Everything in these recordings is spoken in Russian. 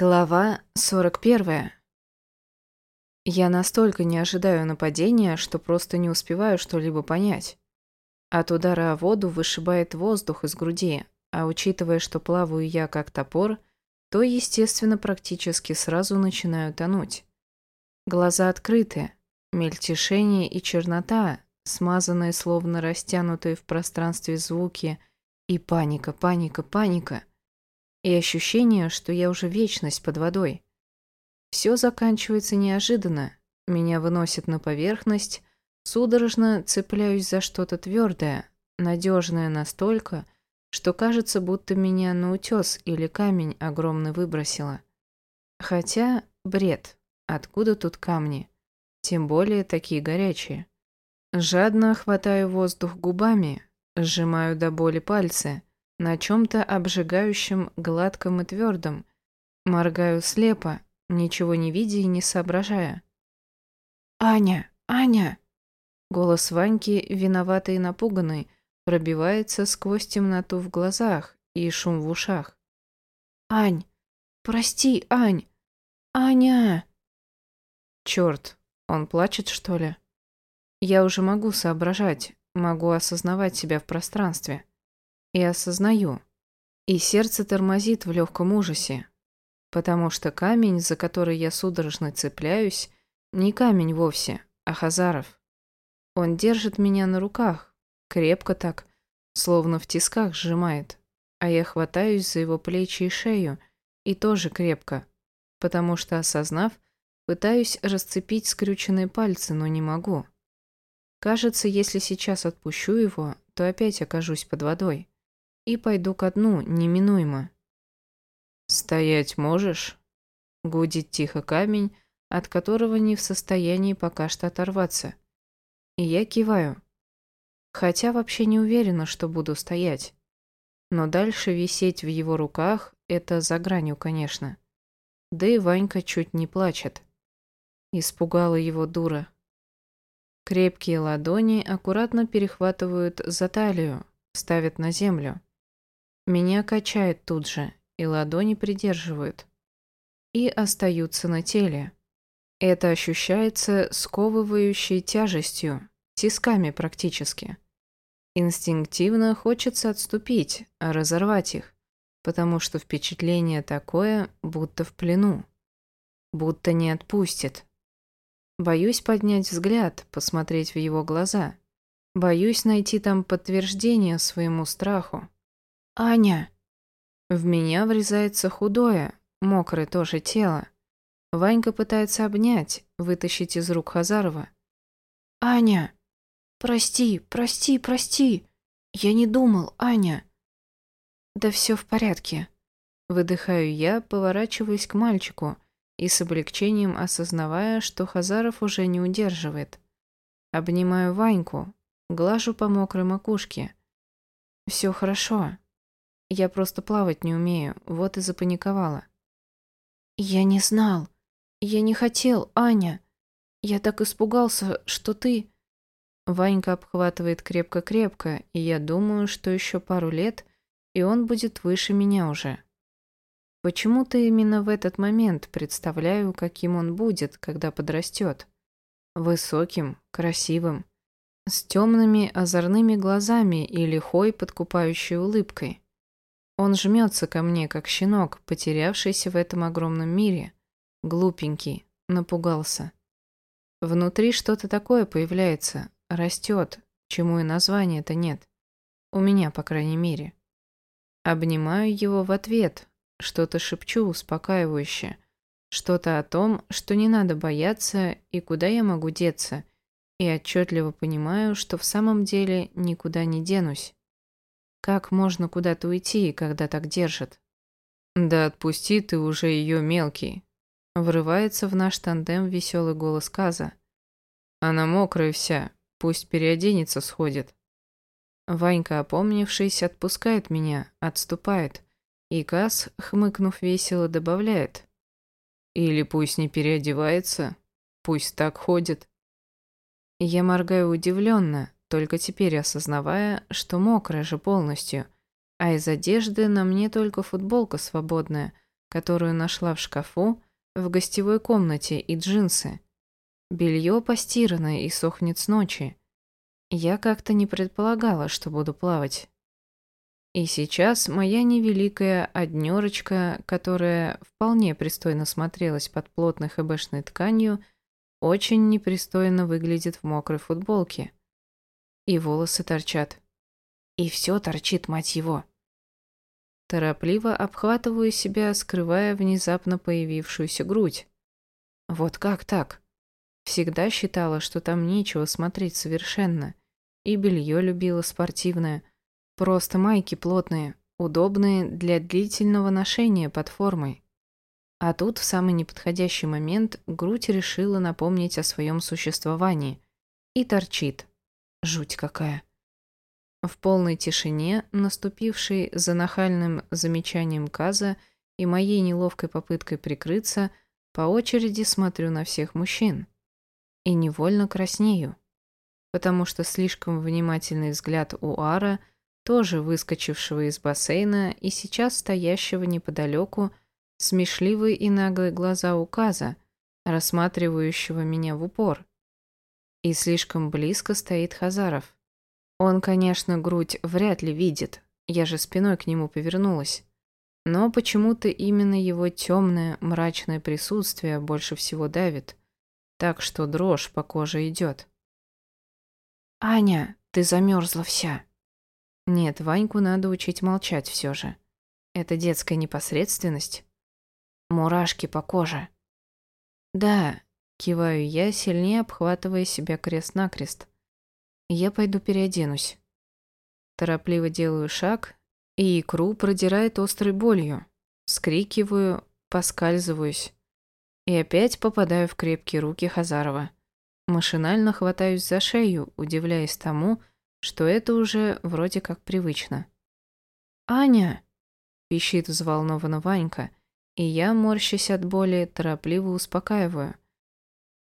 Глава 41. Я настолько не ожидаю нападения, что просто не успеваю что-либо понять. От удара о воду вышибает воздух из груди, а учитывая, что плаваю я как топор, то, естественно, практически сразу начинаю тонуть. Глаза открыты, мельтешение и чернота, смазанные словно растянутые в пространстве звуки, и паника, паника, паника – и ощущение, что я уже вечность под водой. Все заканчивается неожиданно, меня выносит на поверхность, судорожно цепляюсь за что-то твердое, надежное настолько, что кажется, будто меня на утес или камень огромный выбросило. Хотя бред, откуда тут камни? Тем более такие горячие. Жадно хватаю воздух губами, сжимаю до боли пальцы – на чем-то обжигающем, гладком и твердом. Моргаю слепо, ничего не видя и не соображая. «Аня! Аня!» Голос Ваньки, виноватый и напуганный, пробивается сквозь темноту в глазах и шум в ушах. «Ань! Прости, Ань! Аня!» Черт, он плачет, что ли? Я уже могу соображать, могу осознавать себя в пространстве и осознаю. И сердце тормозит в легком ужасе, потому что камень, за который я судорожно цепляюсь, не камень вовсе, а Хазаров. Он держит меня на руках, крепко так, словно в тисках сжимает, а я хватаюсь за его плечи и шею, и тоже крепко, потому что, осознав, пытаюсь расцепить скрюченные пальцы, но не могу. Кажется, если сейчас отпущу его, то опять окажусь под водой и пойду ко дну, неминуемо. «Стоять можешь?» Гудит тихо камень, от которого не в состоянии пока что оторваться. И я киваю. Хотя вообще не уверена, что буду стоять. Но дальше висеть в его руках — это за гранью, конечно. Да и Ванька чуть не плачет. Испугала его дура. Крепкие ладони аккуратно перехватывают за талию, ставят на землю. Меня качает тут же, и ладони придерживают. И остаются на теле. Это ощущается сковывающей тяжестью, тисками практически. Инстинктивно хочется отступить, разорвать их, потому что впечатление такое, будто в плену. Будто не отпустит. Боюсь поднять взгляд, посмотреть в его глаза. Боюсь найти там подтверждение своему страху. «Аня!» В меня врезается худое, мокрое тоже тело. Ванька пытается обнять, вытащить из рук Хазарова. «Аня! Прости, прости, прости! Я не думал, Аня!» «Да все в порядке». Выдыхаю я, поворачиваясь к мальчику и с облегчением осознавая, что Хазаров уже не удерживает. Обнимаю Ваньку, глажу по мокрой макушке. «Все хорошо, я просто плавать не умею, вот и запаниковала. Я не знал. Я не хотел, Аня. Я так испугался, что ты... Ванька обхватывает крепко-крепко, и я думаю, что еще пару лет, и он будет выше меня уже. Почему-то именно в этот момент представляю, каким он будет, когда подрастет. Высоким, красивым, с темными озорными глазами и лихой подкупающей улыбкой. Он жмется ко мне, как щенок, потерявшийся в этом огромном мире. Глупенький, напугался. Внутри что-то такое появляется, растет, чему и названия-то нет. У меня, по крайней мере. Обнимаю его в ответ, что-то шепчу успокаивающе, что-то о том, что не надо бояться и куда я могу деться, и отчетливо понимаю, что в самом деле никуда не денусь. Как можно куда-то уйти, когда так держат? Да отпусти ты уже ее, мелкий. Врывается в наш тандем веселый голос Каза. Она мокрая вся, пусть переоденется сходит. Ванька, опомнившись, отпускает меня, отступает. И Каз, хмыкнув весело, добавляет. Или пусть не переодевается, пусть так ходит. Я моргаю удивленно, только теперь осознавая, что мокрая же полностью, а из одежды на мне только футболка свободная, которую нашла в шкафу в гостевой комнате, и джинсы. Белье постирано и сохнет с ночи. Я как-то не предполагала, что буду плавать. И сейчас моя невеликая однерочка, которая вполне пристойно смотрелась под плотной хэбэшной тканью, очень непристойно выглядит в мокрой футболке. И волосы торчат. И все торчит, мать его. Торопливо обхватываю себя, скрывая внезапно появившуюся грудь. Вот как так? Всегда считала, что там нечего смотреть совершенно. И белье любила спортивное. Просто майки плотные, удобные для длительного ношения под формой. А тут в самый неподходящий момент грудь решила напомнить о своем существовании. И торчит. Жуть какая. В полной тишине, наступившей за нахальным замечанием Каза и моей неловкой попыткой прикрыться, по очереди смотрю на всех мужчин. И невольно краснею, потому что слишком внимательный взгляд у Ара, тоже выскочившего из бассейна и сейчас стоящего неподалеку, смешливые и наглые глаза Каза, рассматривающего меня в упор. И слишком близко стоит Хазаров. Он, конечно, грудь вряд ли видит, я же спиной к нему повернулась. Но почему-то именно его темное, мрачное присутствие больше всего давит, так что дрожь по коже идет. «Аня, ты замерзла вся!» Нет, Ваньку надо учить молчать все же. Это детская непосредственность. Мурашки по коже. «Да», — киваю я, сильнее обхватывая себя крест-накрест. Я пойду переоденусь. Торопливо делаю шаг, и икру продирает острой болью. Скрикиваю, поскальзываюсь. И опять попадаю в крепкие руки Хазарова. Машинально хватаюсь за шею, удивляясь тому, что это уже вроде как привычно. «Аня!» – пищит взволнованно Ванька, и я, морщась от боли, торопливо успокаиваю.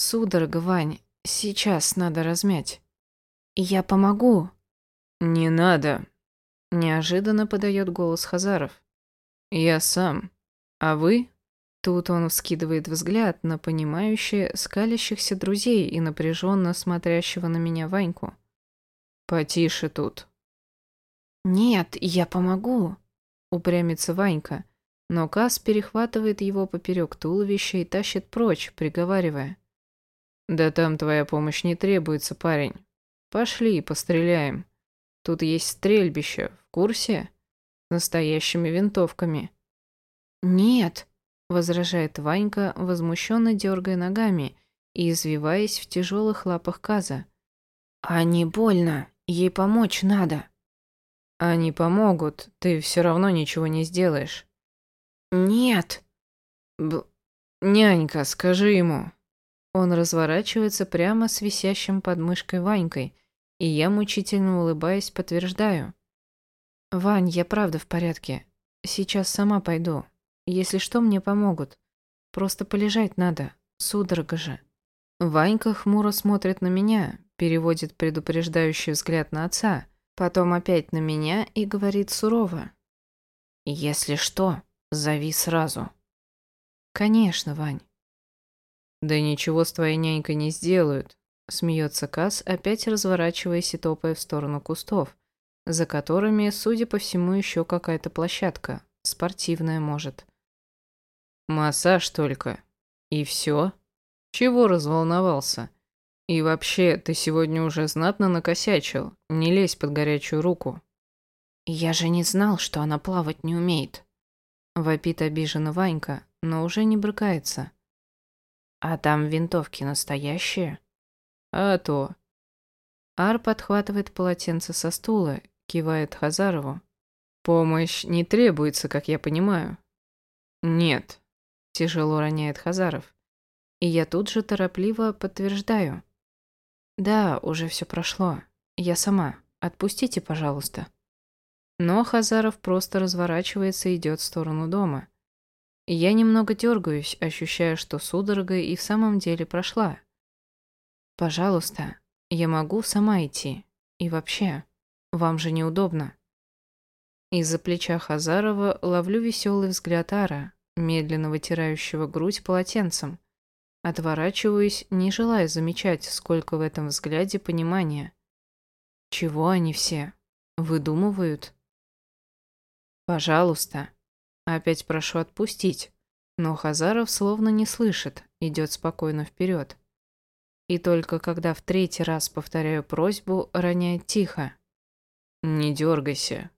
«Судорога, Вань, сейчас надо размять». «Я помогу». «Не надо», — неожиданно подает голос Хазаров. «Я сам. А вы?» Тут он вскидывает взгляд на понимающие, скалящихся друзей и напряженно смотрящего на меня Ваньку. «Потише тут». «Нет, я помогу», — упрямится Ванька, но Кас перехватывает его поперек туловища и тащит прочь, приговаривая. «Да там твоя помощь не требуется, парень. Пошли, постреляем. Тут есть стрельбище, в курсе? С настоящими винтовками. Нет, возражает Ванька, возмущенно дергая ногами и извиваясь в тяжелых лапах Каза. А не больно, ей помочь надо. Они помогут, ты все равно ничего не сделаешь. Нет. Б... Нянька, скажи ему. Он разворачивается прямо с висящим под мышкой Ванькой, и я, мучительно улыбаясь, подтверждаю. «Вань, я правда в порядке. Сейчас сама пойду. Если что, мне помогут. Просто полежать надо. Судорога же». Ванька хмуро смотрит на меня, переводит предупреждающий взгляд на отца, потом опять на меня и говорит сурово. «Если что, зови сразу». «Конечно, Вань». «Да ничего с твоей нянькой не сделают», — смеется Кас, опять разворачиваясь и топая в сторону кустов, за которыми, судя по всему, еще какая-то площадка, спортивная, может. «Массаж только. И все? Чего разволновался? И вообще, ты сегодня уже знатно накосячил, не лезь под горячую руку». «Я же не знал, что она плавать не умеет», — вопит обиженно Ванька, но уже не брыкается. А там винтовки настоящие? А то. Ар подхватывает полотенце со стула, кивает Хазарову. Помощь не требуется, как я понимаю. Нет. Тяжело роняет Хазаров. И я тут же торопливо подтверждаю. Да, уже все прошло. Я сама. Отпустите, пожалуйста. Но Хазаров просто разворачивается и идет в сторону дома. Я немного дергаюсь, ощущая, что судорога и в самом деле прошла. Пожалуйста, я могу сама идти. И вообще, вам же неудобно. Из-за плеча Хазарова ловлю веселый взгляд Ара, медленно вытирающего грудь полотенцем. Отворачиваюсь, не желая замечать, сколько в этом взгляде понимания. Чего они все? Выдумывают? Пожалуйста. Опять прошу отпустить. Но Хазаров словно не слышит, идет спокойно вперед. И только когда в третий раз повторяю просьбу, роняет тихо. «Не дергайся,